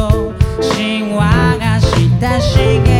と神話がした茂